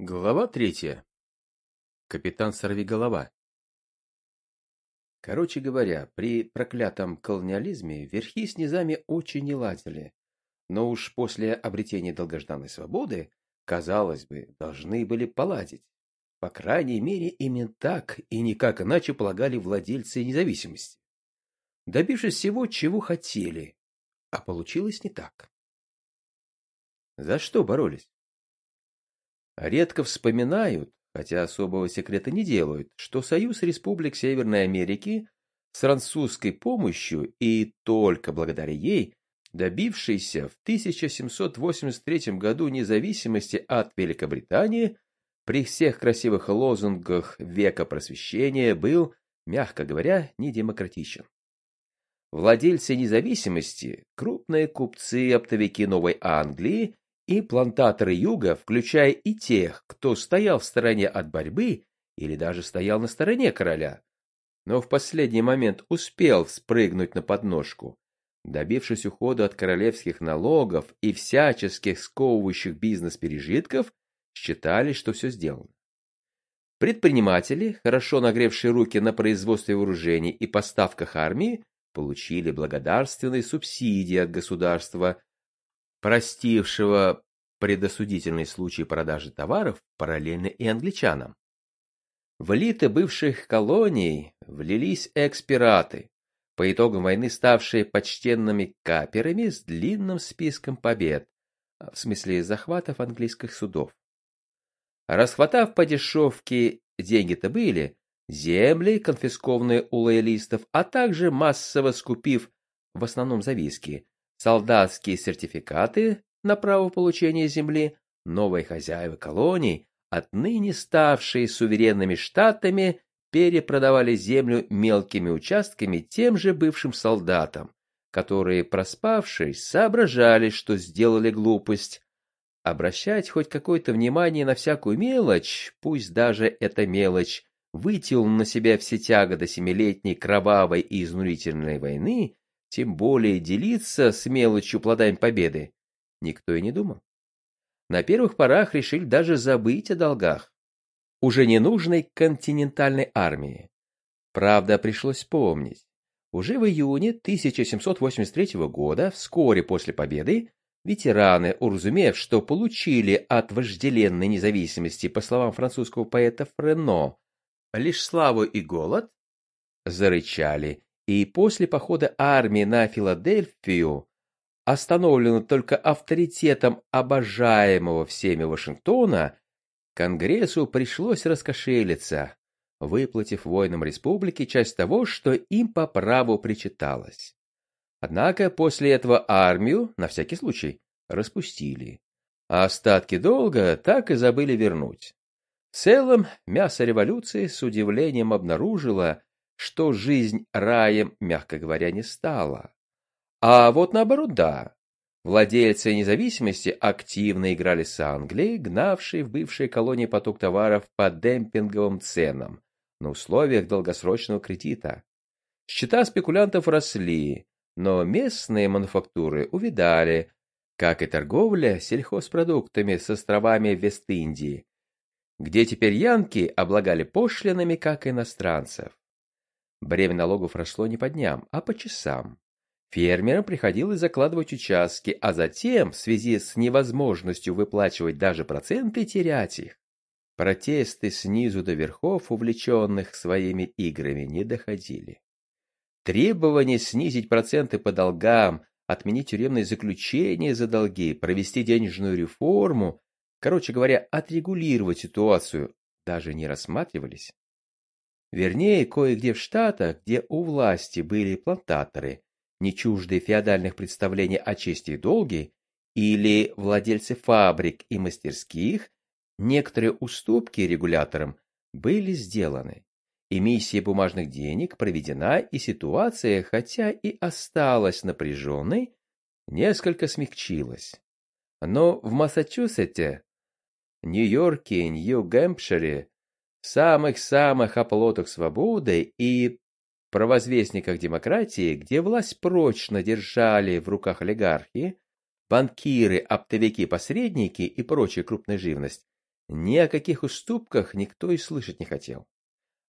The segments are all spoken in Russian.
Глава третья. Капитан Сорвиголова. Короче говоря, при проклятом колониализме верхи с низами очень не ладили. Но уж после обретения долгожданной свободы, казалось бы, должны были поладить. По крайней мере, именно так и никак иначе полагали владельцы независимости. Добившись всего, чего хотели, а получилось не так. За что боролись? Редко вспоминают, хотя особого секрета не делают, что Союз Республик Северной Америки с французской помощью и только благодаря ей, добившийся в 1783 году независимости от Великобритании, при всех красивых лозунгах века просвещения был, мягко говоря, недемократичен. Владельцы независимости, крупные купцы-оптовики Новой Англии и плантаторы юга, включая и тех, кто стоял в стороне от борьбы или даже стоял на стороне короля, но в последний момент успел спрыгнуть на подножку, добившись ухода от королевских налогов и всяческих сковывающих бизнес пережитков, считали, что все сделано. Предприниматели, хорошо нагревшие руки на производстве вооружений и поставках армии, получили благодарственные субсидии от государства простившего предосудительный случай продажи товаров параллельно и англичанам. В элиты бывших колоний влились экспираты, по итогам войны ставшие почтенными каперами с длинным списком побед, в смысле захватов английских судов. Расхватав по дешевке, деньги-то были, земли, конфискованные у лоялистов, а также массово скупив, в основном за виски, солдатские сертификаты на право получения земли, новые хозяева колоний, отныне ставшие суверенными штатами, перепродавали землю мелкими участками тем же бывшим солдатам, которые, проспавшись, соображали, что сделали глупость. Обращать хоть какое-то внимание на всякую мелочь, пусть даже эта мелочь вытянул на себя все тяготы семилетней кровавой и изнурительной войны, тем более делиться с мелочью плодами победы, никто и не думал. На первых порах решили даже забыть о долгах. Уже ненужной континентальной армии. Правда, пришлось помнить. Уже в июне 1783 года, вскоре после победы, ветераны, уразумев, что получили от вожделенной независимости, по словам французского поэта Френо, лишь славу и голод, зарычали и после похода армии на Филадельфию, остановлено только авторитетом обожаемого всеми Вашингтона, Конгрессу пришлось раскошелиться, выплатив воинам республики часть того, что им по праву причиталось. Однако после этого армию, на всякий случай, распустили, а остатки долга так и забыли вернуть. В целом, мясо революции с удивлением обнаружило, что жизнь раем, мягко говоря, не стала. А вот наоборот, да. Владельцы независимости активно играли с Англией, гнавшей в бывшие колонии поток товаров по демпинговым ценам на условиях долгосрочного кредита. Счета спекулянтов росли, но местные мануфактуры увидали, как и торговля сельхозпродуктами с островами Вест-Индии, где теперь янки облагали пошлинами, как иностранцев. Бремя налогов росло не по дням, а по часам. Фермерам приходилось закладывать участки, а затем, в связи с невозможностью выплачивать даже проценты, терять их. Протесты снизу до верхов, увлеченных своими играми, не доходили. Требование снизить проценты по долгам, отменить тюремные заключения за долги, провести денежную реформу, короче говоря, отрегулировать ситуацию, даже не рассматривались. Вернее, кое-где в Штатах, где у власти были плантаторы, не чуждые феодальных представлений о чести и долге, или владельцы фабрик и мастерских, некоторые уступки регуляторам были сделаны. Эмиссия бумажных денег проведена, и ситуация, хотя и осталась напряженной, несколько смягчилась. Но в Массачусетте, Нью-Йорке, Нью-Гэмпшире самых-самых оплотах свободы и провозвестниках демократии, где власть прочно держали в руках олигархи, банкиры, оптовики, посредники и прочая крупная живность, ни о каких уступках никто и слышать не хотел.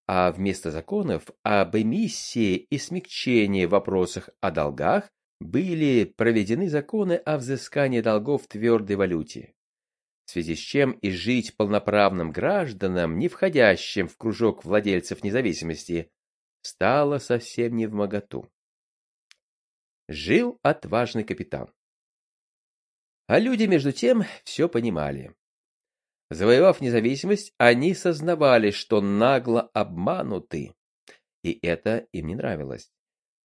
А вместо законов об эмиссии и смягчении в вопросах о долгах были проведены законы о взыскании долгов в твердой валюте, в связи с чем и жить полноправным гражданам, не входящим в кружок владельцев независимости, стало совсем не в моготу. Жил отважный капитан. А люди, между тем, все понимали. Завоевав независимость, они сознавали, что нагло обмануты, и это им не нравилось.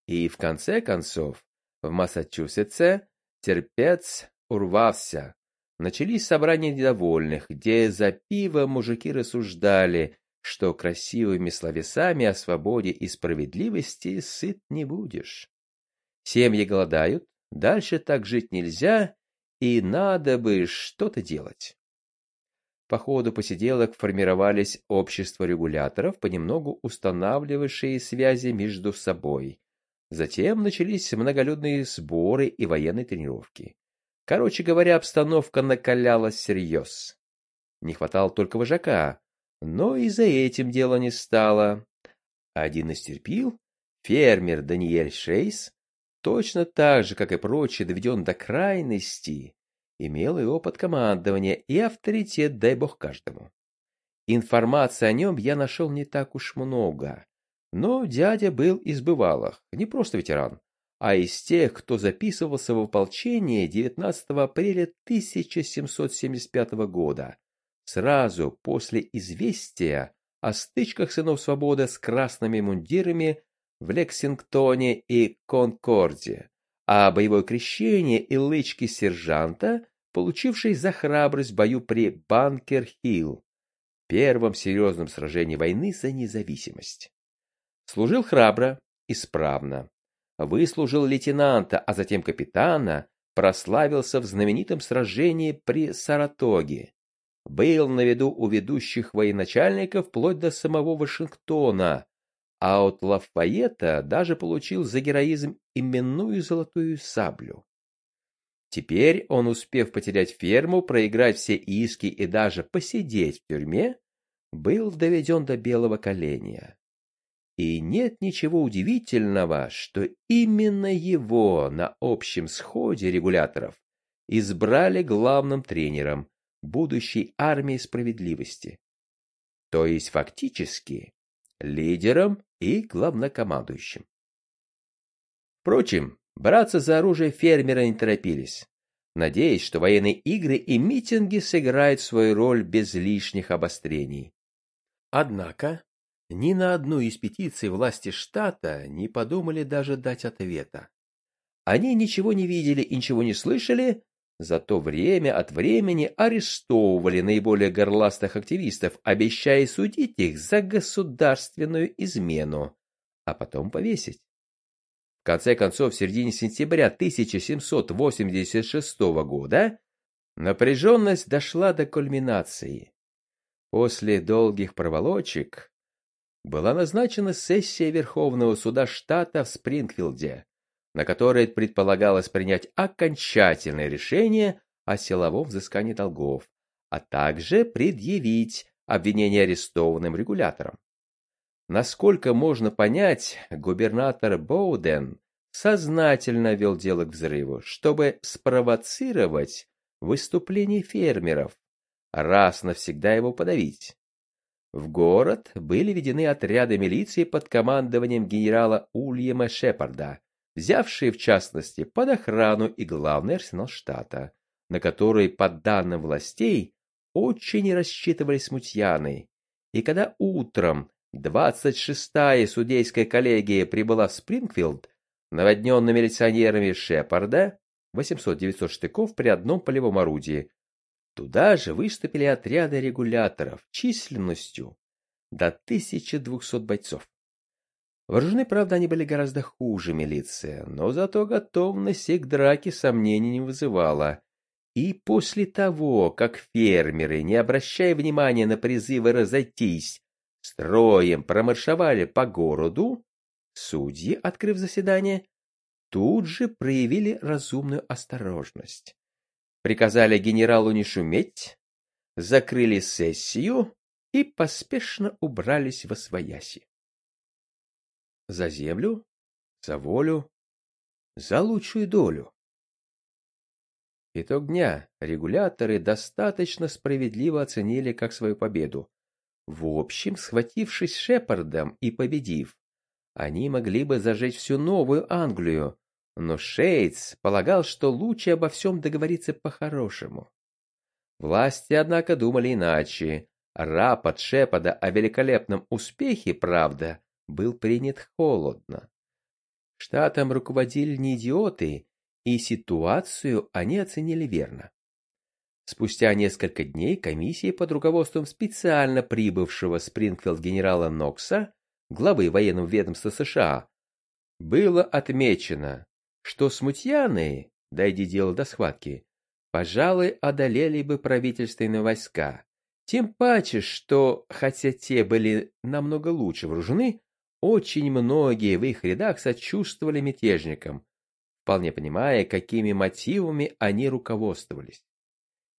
И в конце концов, в Массачусетсе терпец урвался. Начались собрания недовольных, где за пиво мужики рассуждали, что красивыми словесами о свободе и справедливости сыт не будешь. Семьи голодают, дальше так жить нельзя, и надо бы что-то делать. По ходу посиделок формировались общества регуляторов, понемногу устанавливавшие связи между собой. Затем начались многолюдные сборы и военные тренировки. Короче говоря, обстановка накалялась всерьез. Не хватало только вожака, но и за этим дело не стало. Один истерпил, фермер Даниэль Шейс, точно так же, как и прочие, доведен до крайности, имел и опыт командования, и авторитет, дай бог каждому. Информации о нем я нашел не так уж много, но дядя был из бывалых, не просто ветеран, а из тех, кто записывался в ополчение 19 апреля 1775 года, сразу после известия о стычках сынов свободы с красными мундирами в Лексингтоне и Конкорде, а боевое крещение и лычки сержанта, получившей за храбрость в бою при Банкер-Хилл, первом серьезном сражении войны за независимость. Служил храбро, исправно. Выслужил лейтенанта, а затем капитана, прославился в знаменитом сражении при Саратоге. Был на виду у ведущих военачальников вплоть до самого Вашингтона, а от Лафайета даже получил за героизм именную золотую саблю. Теперь он, успев потерять ферму, проиграть все иски и даже посидеть в тюрьме, был доведен до белого коленя. И нет ничего удивительного, что именно его на общем сходе регуляторов избрали главным тренером будущей армии справедливости. То есть фактически лидером и главнокомандующим. Впрочем, браться за оружие фермеры не торопились, надеясь, что военные игры и митинги сыграют свою роль без лишних обострений. Однако ни на одну из петиций власти штата не подумали даже дать ответа. Они ничего не видели и ничего не слышали, Зато время от времени арестовывали наиболее горластых активистов, обещая судить их за государственную измену, а потом повесить. В конце концов, в середине сентября 1786 года напряженность дошла до кульминации. После долгих проволочек была назначена сессия Верховного суда штата в Спрингфилде, на которой предполагалось принять окончательное решение о силовом взыскании долгов, а также предъявить обвинение арестованным регуляторам. Насколько можно понять, губернатор Боуден сознательно вел дело к взрыву, чтобы спровоцировать выступление фермеров, раз навсегда его подавить. В город были введены отряды милиции под командованием генерала Ульяма Шепарда, взявшие в частности под охрану и главный арсенал штата, на который, по данным властей, очень рассчитывали смутьяны. И когда утром 26-я судейская коллегия прибыла в Спрингфилд, наводненный милиционерами Шепарда, 800-900 штыков при одном полевом орудии, туда же выступили отряды регуляторов численностью до 1200 бойцов. Вооружены, правда, они были гораздо хуже милиции, но зато готовность к драке сомнений не вызывала. И после того, как фермеры, не обращая внимания на призывы разойтись, строем промаршевали по городу, судьи, открыв заседание, тут же проявили разумную осторожность. Приказали генералу не шуметь, закрыли сессию и поспешно убрались во свояси. За землю, за волю, за лучшую долю. Итог дня регуляторы достаточно справедливо оценили как свою победу. В общем, схватившись Шепардом и победив, они могли бы зажечь всю Новую Англию, но Шейдс полагал, что лучше обо всем договориться по-хорошему. Власти, однако, думали иначе. Рапорт Шепарда о великолепном успехе, правда, был принят холодно. Штатом руководили не идиоты, и ситуацию они оценили верно. Спустя несколько дней комиссия под руководством специально прибывшего Спрингфилд генерала Нокса, главы военного ведомства США, было отмечено, что смутьяны, дойди дело до схватки, пожалуй, одолели бы правительственные войска. Тем паче, что, хотя те были намного лучше вооружены, очень многие в их рядах сочувствовали мятежникам, вполне понимая, какими мотивами они руководствовались.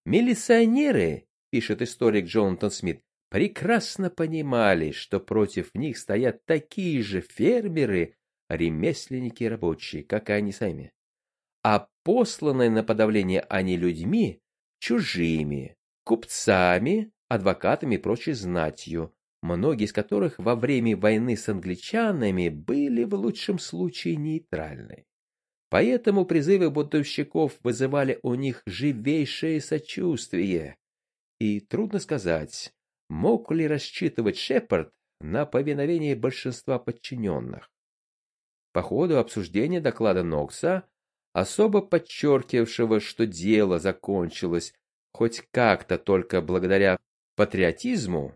Милиционеры, пишет историк Джонатан Смит, прекрасно понимали, что против них стоят такие же фермеры, ремесленники и рабочие, как и они сами. А посланные на подавление они людьми, чужими, купцами, адвокатами и прочей знатью, многие из которых во время войны с англичанами были в лучшем случае нейтральны. Поэтому призывы бунтовщиков вызывали у них живейшее сочувствие. И трудно сказать, мог ли рассчитывать Шепард на повиновение большинства подчиненных. По ходу обсуждения доклада Нокса, особо подчеркивавшего, что дело закончилось хоть как-то только благодаря патриотизму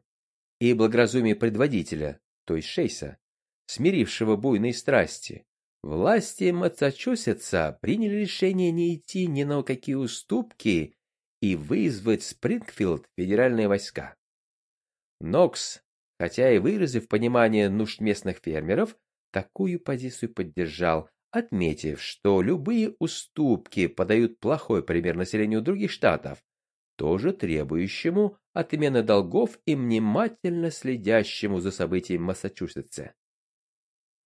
и благоразумию предводителя, то есть Шейса, смирившего буйные страсти, Власти Массачусетса приняли решение не идти ни на какие уступки и вызвать Спрингфилд федеральные войска. Нокс, хотя и выразив понимание нужд местных фермеров, такую позицию поддержал, отметив, что любые уступки подают плохой пример населению других штатов, тоже требующему отмены долгов и внимательно следящему за событиями в Массачусетсе.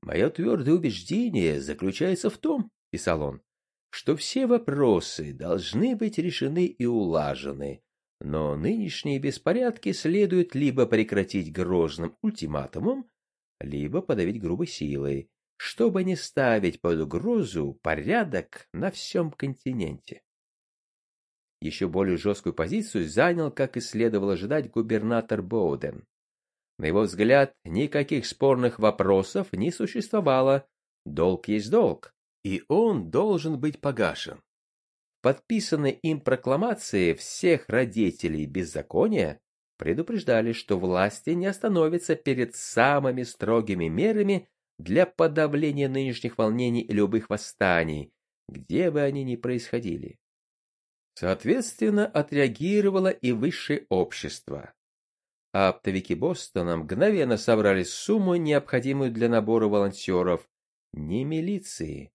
Мое твердое убеждение заключается в том, писал он, что все вопросы должны быть решены и улажены, но нынешние беспорядки следует либо прекратить грозным ультиматумом, либо подавить грубой силой, чтобы не ставить под угрозу порядок на всем континенте. Еще более жесткую позицию занял, как и следовало ожидать, губернатор Боуден. На его взгляд, никаких спорных вопросов не существовало. Долг есть долг, и он должен быть погашен. Подписанные им прокламации всех родителей беззакония предупреждали, что власти не остановятся перед самыми строгими мерами для подавления нынешних волнений и любых восстаний, где бы они ни происходили. Соответственно, отреагировало и высшее общество оптовики Бостона мгновенно собрали сумму, необходимую для набора волонтеров, не милиции,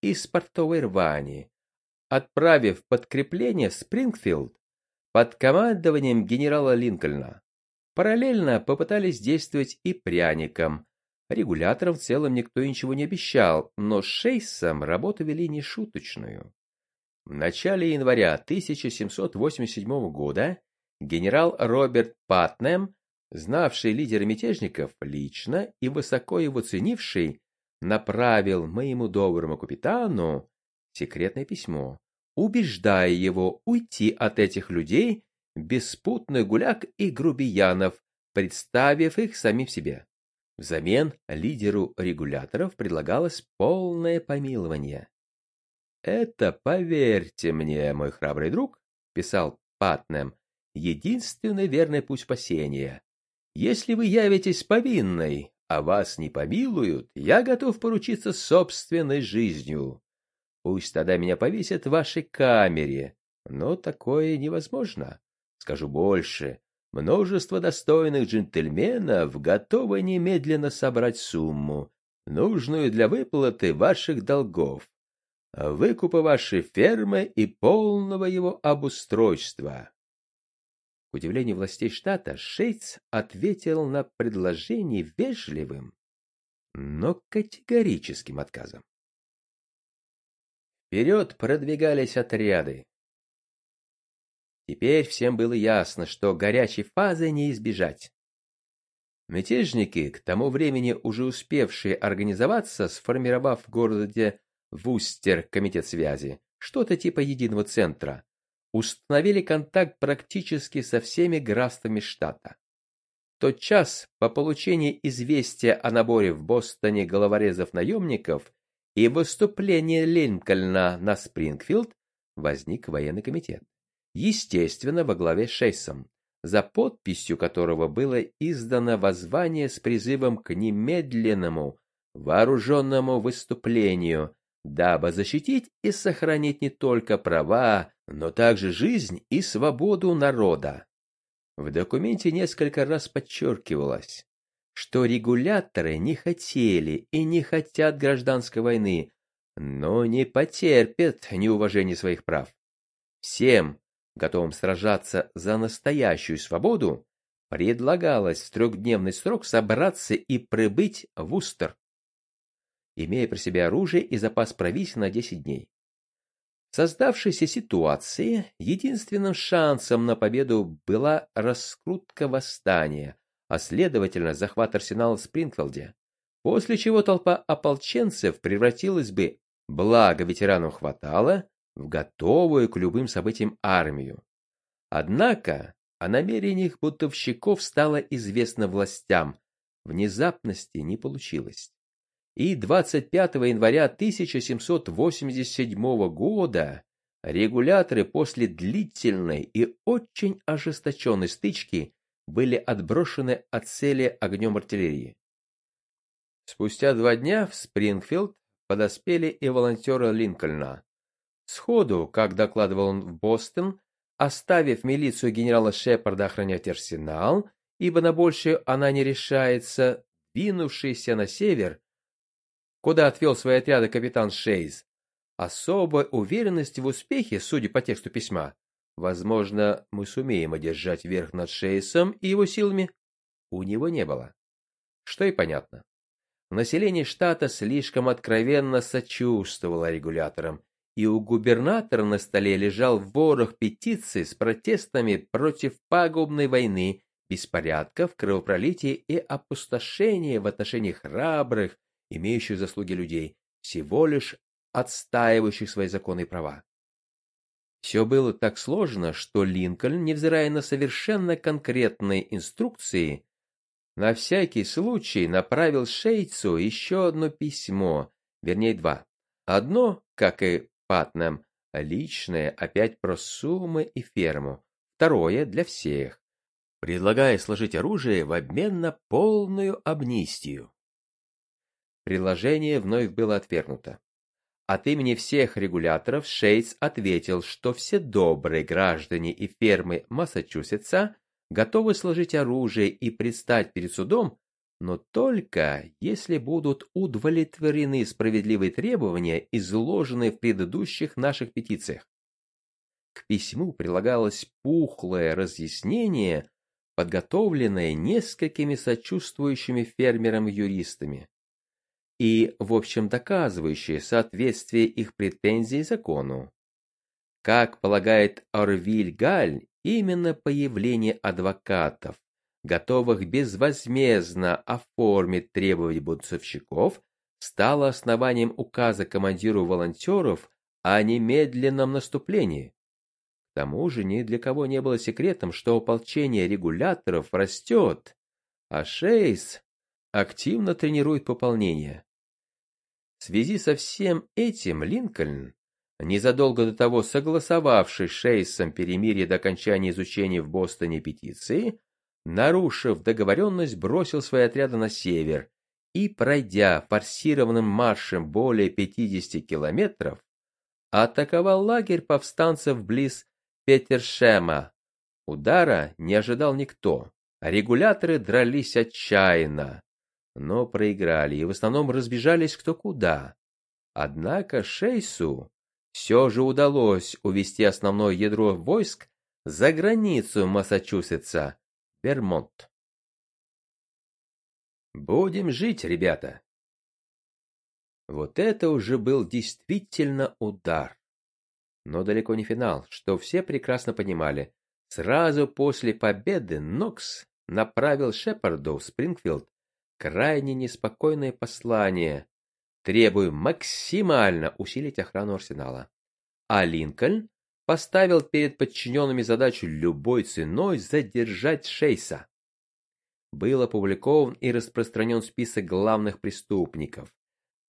из портовой рвани, отправив подкрепление в Спрингфилд под командованием генерала Линкольна. Параллельно попытались действовать и пряником. Регуляторам в целом никто ничего не обещал, но с Шейсом работу вели нешуточную. В начале января 1787 года Генерал Роберт Патнем, знавший лидера мятежников лично и высоко его ценивший, направил моему доброму капитану секретное письмо, убеждая его уйти от этих людей, беспутных гуляк и грубиянов, представив их самим себе. Взамен лидеру регуляторов предлагалось полное помилование. «Это, поверьте мне, мой храбрый друг», — писал Патнем, единственный верный путь спасения. Если вы явитесь повинной, а вас не помилуют, я готов поручиться собственной жизнью. Пусть тогда меня повесят в вашей камере, но такое невозможно. Скажу больше, множество достойных джентльменов готовы немедленно собрать сумму, нужную для выплаты ваших долгов, выкупа вашей фермы и полного его обустройства. К удивлению властей штата, Шейц ответил на предложение вежливым, но категорическим отказом. Вперед продвигались отряды. Теперь всем было ясно, что горячей фазы не избежать. Мятежники, к тому времени уже успевшие организоваться, сформировав в городе Вустер комитет связи, что-то типа единого центра, установили контакт практически со всеми графствами штата. тот час по получении известия о наборе в Бостоне головорезов-наемников и выступлении Линкольна на Спрингфилд возник военный комитет. Естественно, во главе с Шейсом, за подписью которого было издано воззвание с призывом к немедленному вооруженному выступлению, дабы защитить и сохранить не только права, но также жизнь и свободу народа. В документе несколько раз подчеркивалось, что регуляторы не хотели и не хотят гражданской войны, но не потерпят неуважения своих прав. Всем, готовым сражаться за настоящую свободу, предлагалось в трехдневный срок собраться и прибыть в Устер, имея при себе оружие и запас провизии на 10 дней. В создавшейся ситуации единственным шансом на победу была раскрутка восстания, а следовательно захват арсенала в Спрингфилде, после чего толпа ополченцев превратилась бы, благо ветеранам хватало, в готовую к любым событиям армию. Однако о намерениях бунтовщиков стало известно властям, внезапности не получилось. И 25 января 1787 года регуляторы после длительной и очень ожесточенной стычки были отброшены от цели огнем артиллерии. Спустя два дня в Спрингфилд подоспели и волонтеры Линкольна, Сходу, как докладывал он в Бостон, оставив милицию генерала Шепарда охранять арсенал, ибо на большее она не решается, двинувшийся на север, куда отвел свои отряды капитан Шейз, особой уверенности в успехе, судя по тексту письма, возможно, мы сумеем одержать верх над Шейсом и его силами, у него не было. Что и понятно. Население штата слишком откровенно сочувствовало регуляторам и у губернатора на столе лежал ворох петиций с протестами против пагубной войны, беспорядков, кровопролития и опустошения в отношении храбрых, имеющих заслуги людей, всего лишь отстаивающих свои законы и права. Все было так сложно, что Линкольн, невзирая на совершенно конкретные инструкции, на всякий случай направил Шейцу еще одно письмо, вернее два. Одно, как и Патнам, личное опять про суммы и ферму, второе для всех, предлагая сложить оружие в обмен на полную амнистию. Предложение вновь было отвергнуто. От имени всех регуляторов Шейц ответил, что все добрые граждане и фермы Массачусетса готовы сложить оружие и предстать перед судом но только если будут удовлетворены справедливые требования, изложенные в предыдущих наших петициях. К письму прилагалось пухлое разъяснение, подготовленное несколькими сочувствующими фермерам-юристами и, в общем, доказывающее соответствие их претензий закону. Как полагает Орвиль Галь, именно появление адвокатов, готовых безвозмездно оформить требования бунтовщиков, стало основанием указа командиру волонтеров о немедленном наступлении. К тому же ни для кого не было секретом, что ополчение регуляторов растет, а Шейс активно тренирует пополнение. В связи со всем этим Линкольн, незадолго до того согласовавший с Шейсом перемирие до окончания изучения в Бостоне петиции, нарушив договоренность, бросил свои отряды на север и, пройдя форсированным маршем более 50 километров, атаковал лагерь повстанцев близ Петершема. Удара не ожидал никто. Регуляторы дрались отчаянно, но проиграли и в основном разбежались кто куда. Однако Шейсу все же удалось увести основное ядро войск за границу Массачусетса, Вермонт. Будем жить, ребята. Вот это уже был действительно удар. Но далеко не финал, что все прекрасно понимали. Сразу после победы Нокс направил Шепарду в Спрингфилд крайне неспокойное послание, требуя максимально усилить охрану арсенала. А Линкольн поставил перед подчиненными задачу любой ценой задержать Шейса. Был опубликован и распространен список главных преступников,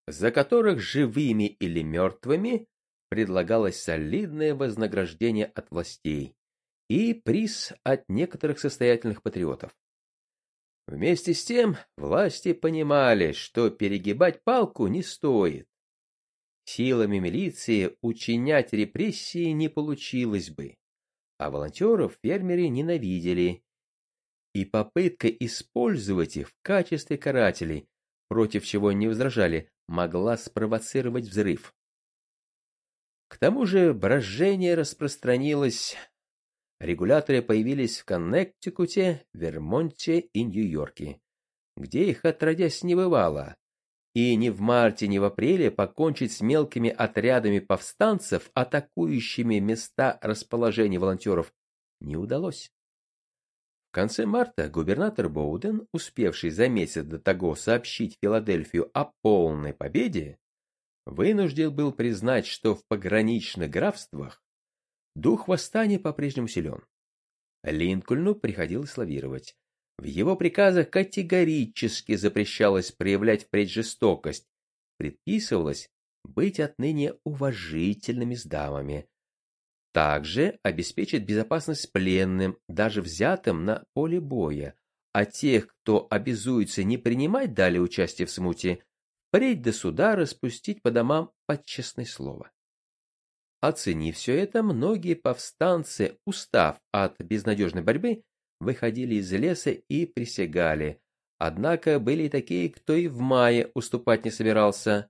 за которых живыми или мертвыми предлагалось солидное вознаграждение от властей и приз от некоторых состоятельных патриотов. Вместе с тем власти понимали, что перегибать палку не стоит. Силами милиции учинять репрессии не получилось бы, а волонтеров фермеры ненавидели. И попытка использовать их в качестве карателей, против чего не возражали, могла спровоцировать взрыв. К тому же брожение распространилось. Регуляторы появились в Коннектикуте, Вермонте и Нью-Йорке, где их отродясь не бывало, и ни в марте, ни в апреле покончить с мелкими отрядами повстанцев, атакующими места расположения волонтеров, не удалось. В конце марта губернатор Боуден, успевший за месяц до того сообщить Филадельфию о полной победе, вынужден был признать, что в пограничных графствах дух восстания по-прежнему силен. Линкольну приходилось лавировать. В его приказах категорически запрещалось проявлять впредь жестокость, предписывалось быть отныне уважительными с дамами. Также обеспечить безопасность пленным, даже взятым на поле боя, а тех, кто обязуется не принимать далее участие в смуте, впредь до суда распустить по домам под честное слово. Оценив все это, многие повстанцы, устав от безнадежной борьбы, выходили из леса и присягали. Однако были и такие, кто и в мае уступать не собирался.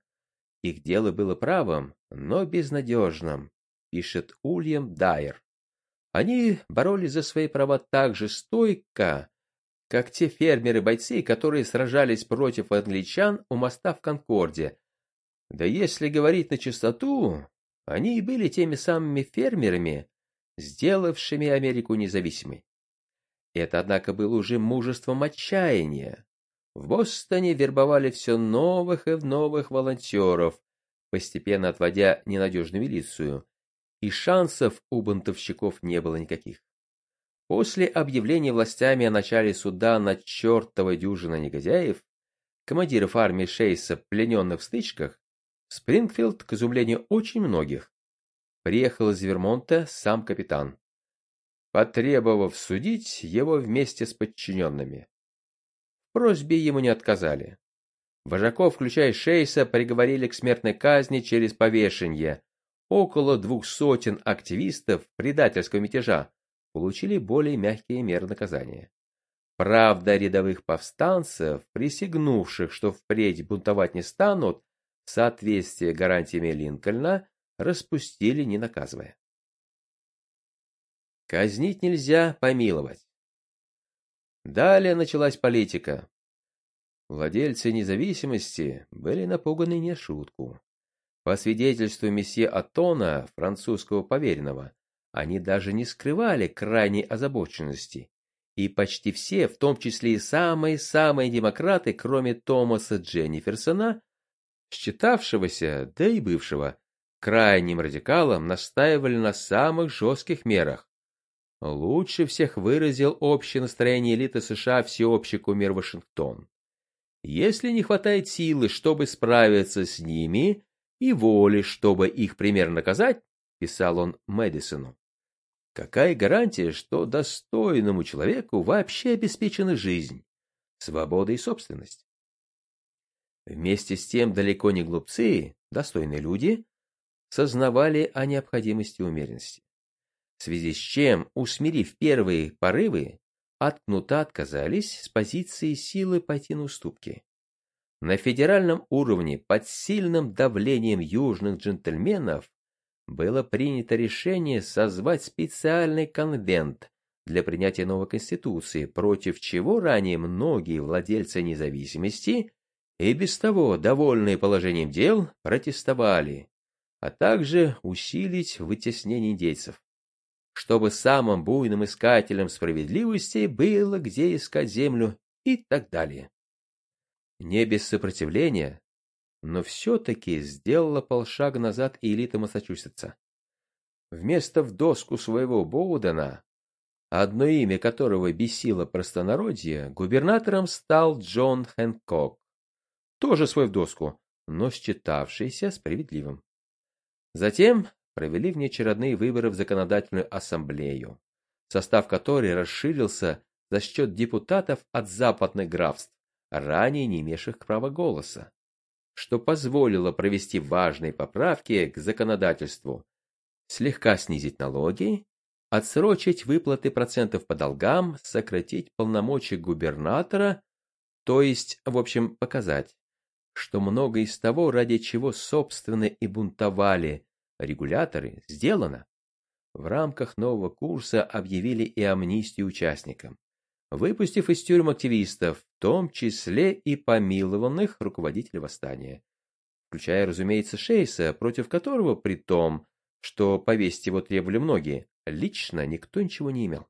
Их дело было правым, но безнадежным, пишет Ульям Дайер. Они боролись за свои права так же стойко, как те фермеры-бойцы, которые сражались против англичан у моста в Конкорде. Да если говорить на чистоту, они и были теми самыми фермерами, сделавшими Америку независимой. Это, однако, было уже мужеством отчаяния. В Бостоне вербовали все новых и новых волонтеров, постепенно отводя ненадежную милицию, и шансов у бунтовщиков не было никаких. После объявления властями о начале суда над чертовой дюжиной негодяев, командиров армии Шейса, плененных в стычках, Спрингфилд, к изумлению очень многих, приехал из Вермонта сам капитан потребовав судить его вместе с подчиненными. В просьбе ему не отказали. Вожаков, включая Шейса, приговорили к смертной казни через повешение. Около двух сотен активистов предательского мятежа получили более мягкие меры наказания. Правда, рядовых повстанцев, присягнувших, что впредь бунтовать не станут, в соответствии гарантиями Линкольна, распустили, не наказывая. Казнить нельзя, помиловать. Далее началась политика. Владельцы независимости были напуганы не шутку. По свидетельству месье Атона, французского поверенного, они даже не скрывали крайней озабоченности. И почти все, в том числе и самые-самые демократы, кроме Томаса Дженниферсона, считавшегося, да и бывшего, крайним радикалом, настаивали на самых жестких мерах, лучше всех выразил общее настроение элиты США всеобщий кумир Вашингтон. Если не хватает силы, чтобы справиться с ними, и воли, чтобы их примерно наказать, писал он Мэдисону, какая гарантия, что достойному человеку вообще обеспечена жизнь, свобода и собственность? Вместе с тем далеко не глупцы, достойные люди, сознавали о необходимости умеренности в связи с чем, усмирив первые порывы, от кнута отказались с позиции силы пойти на уступки. На федеральном уровне под сильным давлением южных джентльменов было принято решение созвать специальный конвент для принятия новой конституции, против чего ранее многие владельцы независимости и без того довольные положением дел протестовали, а также усилить вытеснение индейцев, чтобы самым буйным искателям справедливости было где искать землю и так далее. Не без сопротивления, но все-таки сделала полшага назад элита Массачусетса. Вместо в доску своего Боудена одно имя которого бесило простонародье, губернатором стал Джон Хэнкок. Тоже свой в доску, но считавшийся справедливым. Затем провели внечеродные выборы в законодательную ассамблею, состав которой расширился за счет депутатов от западных графств, ранее не имевших права голоса, что позволило провести важные поправки к законодательству, слегка снизить налоги отсрочить выплаты процентов по долгам, сократить полномочия губернатора, то есть, в общем, показать, что много из того, ради чего, собственно, и бунтовали регуляторы, сделано. В рамках нового курса объявили и амнистию участникам, выпустив из тюрьм активистов, в том числе и помилованных руководителей восстания, включая, разумеется, Шейса, против которого, при том, что повесить его требовали многие, лично никто ничего не имел.